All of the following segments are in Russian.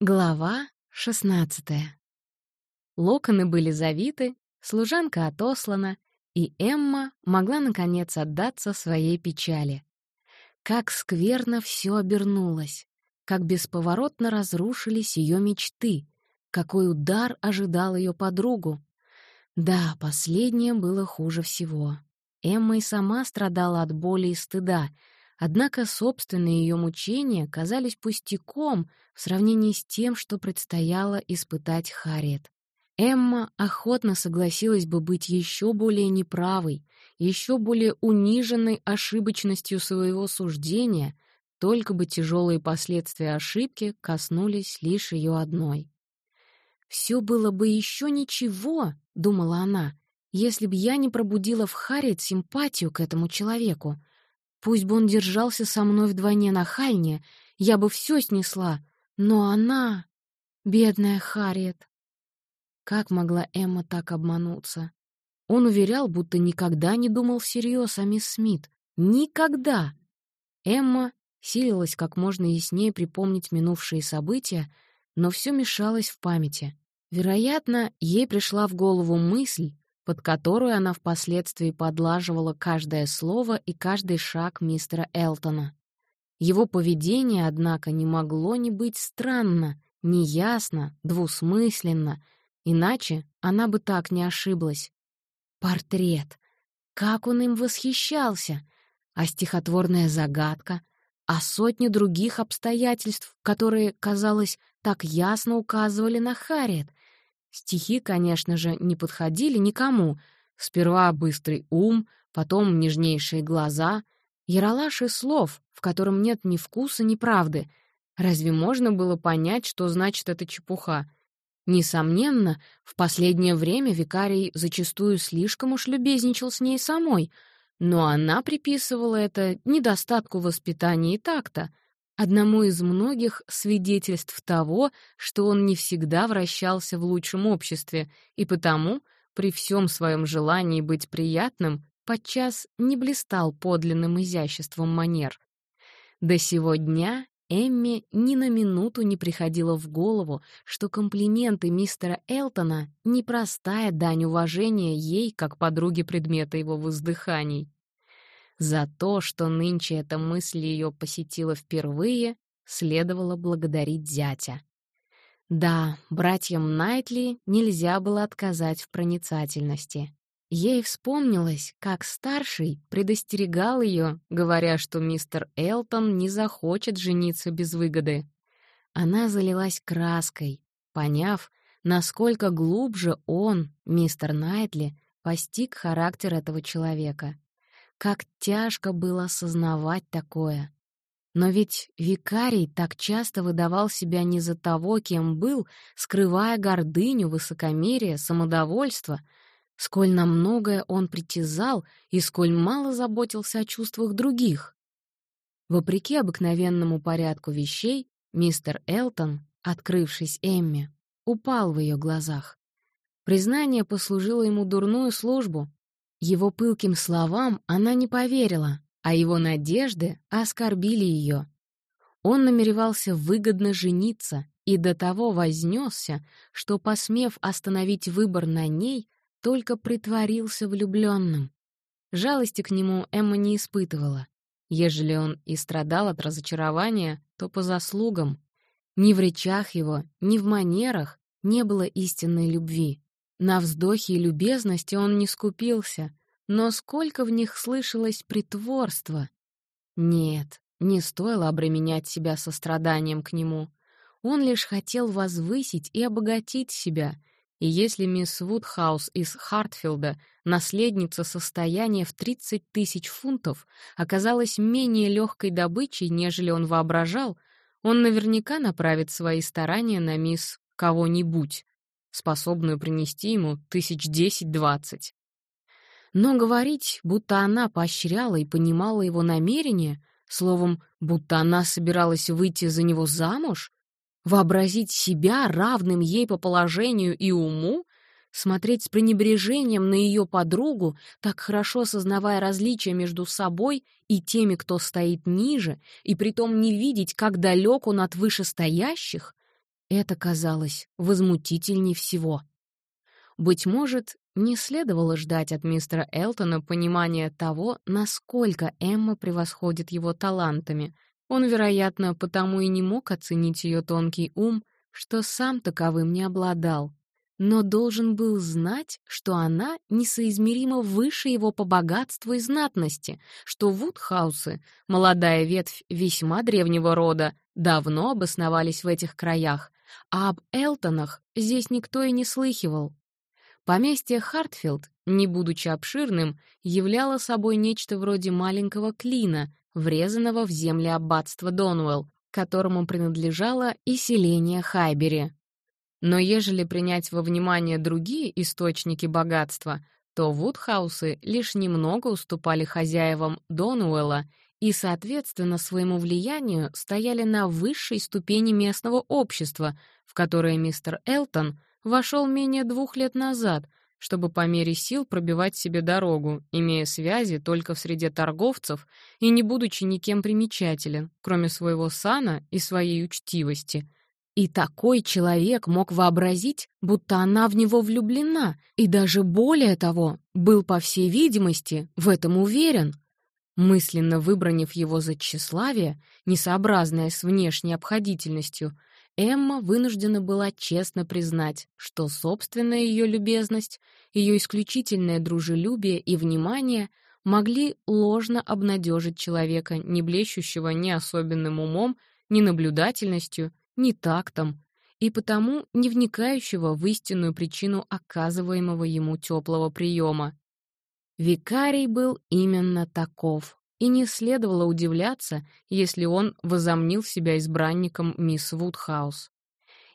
Глава шестнадцатая. Локоны были завиты, служанка отослана, и Эмма могла, наконец, отдаться своей печали. Как скверно все обернулось, как бесповоротно разрушились ее мечты, какой удар ожидал ее подругу. Да, последнее было хуже всего. Эмма и сама страдала от боли и стыда — Однако собственные ее мучения казались пустяком в сравнении с тем, что предстояло испытать Харриет. Эмма охотно согласилась бы быть еще более неправой, еще более униженной ошибочностью своего суждения, только бы тяжелые последствия ошибки коснулись лишь ее одной. «Все было бы еще ничего», — думала она, «если бы я не пробудила в Харриет симпатию к этому человеку, Пусть бы он держался со мной вдвойне нахальнее, я бы все снесла, но она... Бедная Харриет. Как могла Эмма так обмануться? Он уверял, будто никогда не думал всерьез о мисс Смит. Никогда! Эмма силилась как можно яснее припомнить минувшие события, но все мешалось в памяти. Вероятно, ей пришла в голову мысль, под которую она впоследствии подлаживала каждое слово и каждый шаг мистера Элтона. Его поведение, однако, не могло не быть странно, неясно, двусмысленно, иначе она бы так не ошиблась. Портрет. Как он им восхищался! А стихотворная загадка, а сотни других обстоятельств, которые, казалось, так ясно указывали на Харриет, Стихи, конечно же, не подходили никому. Сперва быстрый ум, потом нежнейшие глаза. Яролаш и слов, в котором нет ни вкуса, ни правды. Разве можно было понять, что значит эта чепуха? Несомненно, в последнее время викарий зачастую слишком уж любезничал с ней самой, но она приписывала это недостатку воспитания и такта — одному из многих свидетельств того, что он не всегда вращался в лучшем обществе и потому, при всем своем желании быть приятным, подчас не блистал подлинным изяществом манер. До сего дня Эмми ни на минуту не приходило в голову, что комплименты мистера Элтона — непростая дань уважения ей, как подруге предмета его воздыханий. За то, что нынче эта мысль ее посетила впервые, следовало благодарить зятя. Да, братьям Найтли нельзя было отказать в проницательности. Ей вспомнилось, как старший предостерегал ее, говоря, что мистер Элтон не захочет жениться без выгоды. Она залилась краской, поняв, насколько глубже он, мистер Найтли, постиг характер этого человека. Как тяжко было осознавать такое. Но ведь викарий так часто выдавал себя не за того, кем был, скрывая гордыню, высокомерие, самодовольство, сколь на многое он притязал и сколь мало заботился о чувствах других. Вопреки обыкновенному порядку вещей, мистер Элтон, открывшись Эмме, упал в ее глазах. Признание послужило ему дурную службу, его пылким словам она не поверила, а его надежды оскорбили ее. Он намеревался выгодно жениться и до того вознесся, что, посмев остановить выбор на ней, только притворился влюбленным. Жалости к нему Эмма не испытывала. Ежели он и страдал от разочарования, то по заслугам. Ни в речах его, ни в манерах не было истинной любви. На вздохи и любезности он не скупился, но сколько в них слышалось притворства. Нет, не стоило обременять себя состраданием к нему. Он лишь хотел возвысить и обогатить себя, и если мисс Вудхаус из Хартфилда, наследница состояния в 30 тысяч фунтов, оказалась менее легкой добычей, нежели он воображал, он наверняка направит свои старания на мисс кого-нибудь, способную принести ему тысяч десять-двадцать. Но говорить, будто она поощряла и понимала его намерения, словом, будто она собиралась выйти за него замуж, вообразить себя равным ей по положению и уму, смотреть с пренебрежением на ее подругу, так хорошо осознавая различия между собой и теми, кто стоит ниже, и притом не видеть, как далек он от вышестоящих, Это казалось возмутительней всего. Быть может, не следовало ждать от мистера Элтона понимания того, насколько Эмма превосходит его талантами. Он, вероятно, потому и не мог оценить ее тонкий ум, что сам таковым не обладал но должен был знать, что она несоизмеримо выше его по богатству и знатности, что Вудхаусы, молодая ветвь весьма древнего рода, давно обосновались в этих краях, а об Элтонах здесь никто и не слыхивал. Поместье Хартфилд, не будучи обширным, являло собой нечто вроде маленького клина, врезанного в земли аббатства Донуэлл, которому принадлежало и селение Хайбери. Но ежели принять во внимание другие источники богатства, то Вудхаусы лишь немного уступали хозяевам Донуэлла и, соответственно, своему влиянию стояли на высшей ступени местного общества, в которое мистер Элтон вошел менее двух лет назад, чтобы по мере сил пробивать себе дорогу, имея связи только в среде торговцев и не будучи никем примечателен, кроме своего сана и своей учтивости — и такой человек мог вообразить, будто она в него влюблена, и даже более того, был, по всей видимости, в этом уверен. Мысленно выбранив его за тщеславие, несообразное с внешней обходительностью, Эмма вынуждена была честно признать, что собственная ее любезность, ее исключительное дружелюбие и внимание могли ложно обнадежить человека, не блещущего ни особенным умом, ни наблюдательностью, ни тактом, и потому не вникающего в истинную причину оказываемого ему теплого приема. Викарий был именно таков, и не следовало удивляться, если он возомнил себя избранником мисс Вудхаус.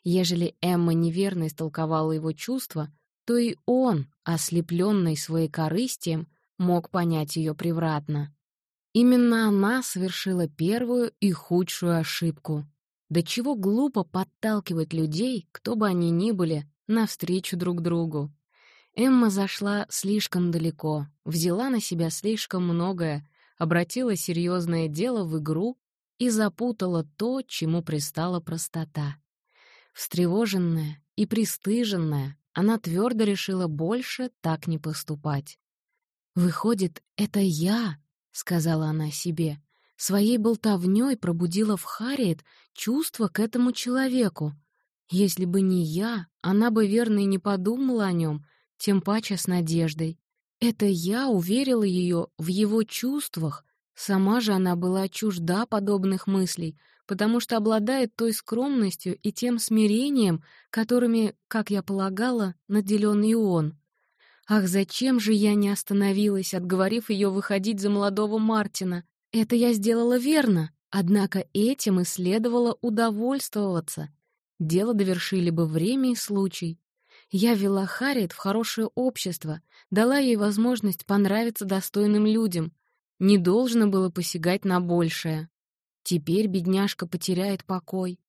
Ежели Эмма неверно истолковала его чувства, то и он, ослепленный своей корыстием, мог понять ее превратно. Именно она совершила первую и худшую ошибку. До чего глупо подталкивать людей, кто бы они ни были, навстречу друг другу. Эмма зашла слишком далеко, взяла на себя слишком многое, обратила серьезное дело в игру и запутала то, чему пристала простота. Встревоженная и пристыженная, она твердо решила больше так не поступать. «Выходит, это я», — сказала она себе, Своей болтовнёй пробудила в Харриет чувство к этому человеку. Если бы не я, она бы, верно, и не подумала о нем, тем паче с надеждой. Это я уверила ее в его чувствах. Сама же она была чужда подобных мыслей, потому что обладает той скромностью и тем смирением, которыми, как я полагала, наделен и он. Ах, зачем же я не остановилась, отговорив ее выходить за молодого Мартина? Это я сделала верно, однако этим и следовало удовольствоваться. Дело довершили бы время и случай. Я вела Харриет в хорошее общество, дала ей возможность понравиться достойным людям. Не должно было посягать на большее. Теперь бедняжка потеряет покой.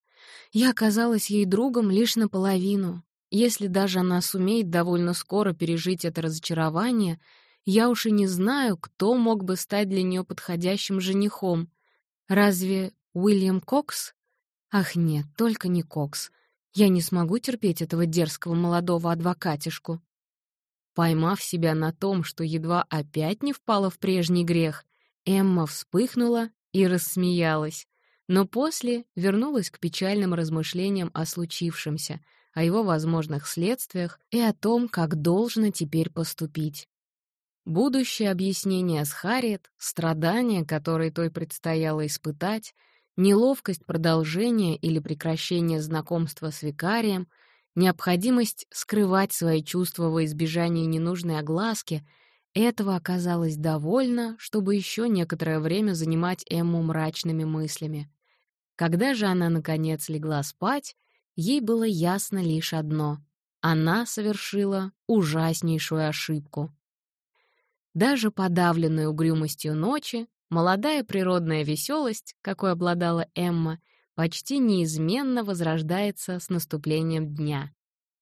Я оказалась ей другом лишь наполовину. Если даже она сумеет довольно скоро пережить это разочарование, я уж и не знаю, кто мог бы стать для нее подходящим женихом. Разве Уильям Кокс? Ах нет, только не Кокс. Я не смогу терпеть этого дерзкого молодого адвокатишку. Поймав себя на том, что едва опять не впала в прежний грех, Эмма вспыхнула и рассмеялась, но после вернулась к печальным размышлениям о случившемся, о его возможных следствиях и о том, как должно теперь поступить. Будущее объяснение с Харриет, страдания, которые той предстояло испытать, неловкость продолжения или прекращения знакомства с викарием, необходимость скрывать свои чувства во избежание ненужной огласки — этого оказалось довольно, чтобы еще некоторое время занимать Эмму мрачными мыслями. Когда же она, наконец, легла спать, ей было ясно лишь одно — она совершила ужаснейшую ошибку. Даже подавленной угрюмостью ночи, молодая природная веселость, какой обладала Эмма, почти неизменно возрождается с наступлением дня.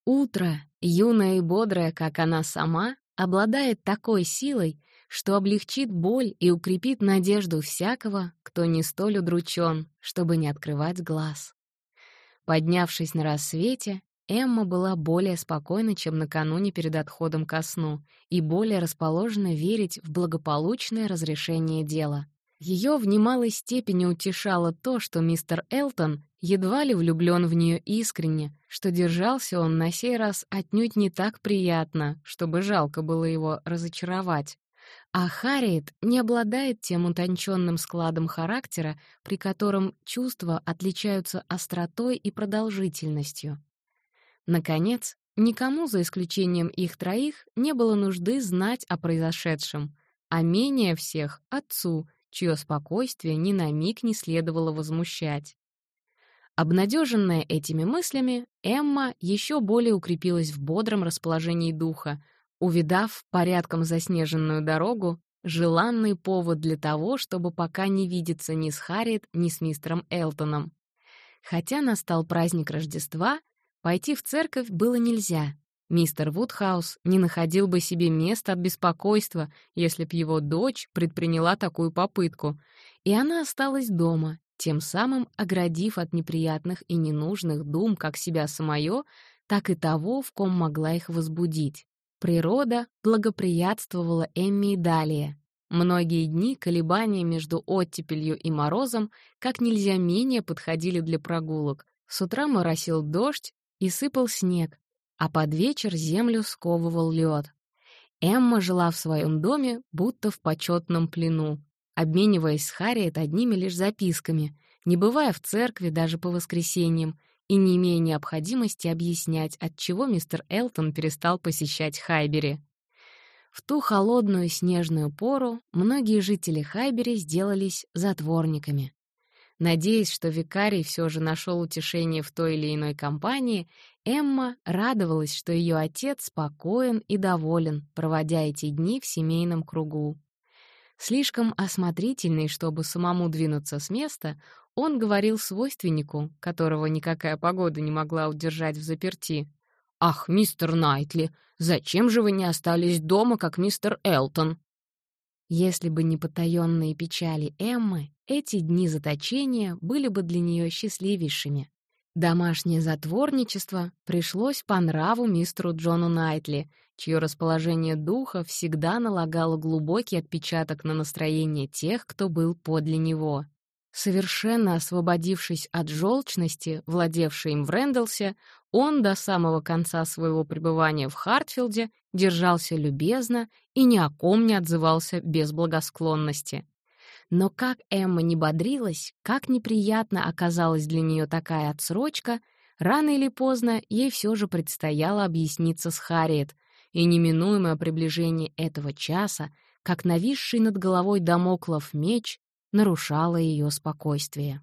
Утро, юное и бодрое, как она сама, обладает такой силой, что облегчит боль и укрепит надежду всякого, кто не столь удручен, чтобы не открывать глаз. Поднявшись на рассвете, Эмма была более спокойна, чем накануне перед отходом ко сну, и более расположена верить в благополучное разрешение дела. Ее в немалой степени утешало то, что мистер Элтон едва ли влюблен в нее искренне, что держался он на сей раз отнюдь не так приятно, чтобы жалко было его разочаровать. А Харриет не обладает тем утонченным складом характера, при котором чувства отличаются остротой и продолжительностью. Наконец, никому, за исключением их троих, не было нужды знать о произошедшем, а менее всех — отцу — чье спокойствие ни на миг не следовало возмущать. Обнадеженная этими мыслями, Эмма еще более укрепилась в бодром расположении духа, увидав порядком заснеженную дорогу, желанный повод для того, чтобы пока не видеться ни с Харриет, ни с мистером Элтоном. Хотя настал праздник Рождества, пойти в церковь было нельзя, Мистер Вудхаус не находил бы себе места от беспокойства, если б его дочь предприняла такую попытку, и она осталась дома, тем самым оградив от неприятных и ненужных дум как себя самое, так и того, в ком могла их возбудить. Природа благоприятствовала Эмми и далее. Многие дни колебания между оттепелью и морозом как нельзя менее подходили для прогулок. С утра моросил дождь и сыпал снег, а под вечер землю сковывал лед. Эмма жила в своем доме, будто в почетном плену, обмениваясь с Харриет одними лишь записками, не бывая в церкви даже по воскресеньям и не имея необходимости объяснять, отчего мистер Элтон перестал посещать Хайбери. В ту холодную снежную пору многие жители Хайбери сделались затворниками. Надеясь, что викарий все же нашел утешение в той или иной компании, Эмма радовалась, что ее отец спокоен и доволен, проводя эти дни в семейном кругу. Слишком осмотрительный, чтобы самому двинуться с места, он говорил свойственнику, которого никакая погода не могла удержать в заперти. «Ах, мистер Найтли, зачем же вы не остались дома, как мистер Элтон?» Если бы не потаённые печали Эммы, эти дни заточения были бы для нее счастливейшими. Домашнее затворничество пришлось по нраву мистеру Джону Найтли, чье расположение духа всегда налагало глубокий отпечаток на настроение тех, кто был подле него. Совершенно освободившись от желчности, владевшей им в Рэндалсе, он до самого конца своего пребывания в Хартфилде держался любезно и ни о ком не отзывался без благосклонности. Но как Эмма не бодрилась, как неприятно оказалась для нее такая отсрочка, рано или поздно ей все же предстояло объясниться с Харриет, и неминуемое приближение этого часа, как нависший над головой домоклов меч, нарушало ее спокойствие.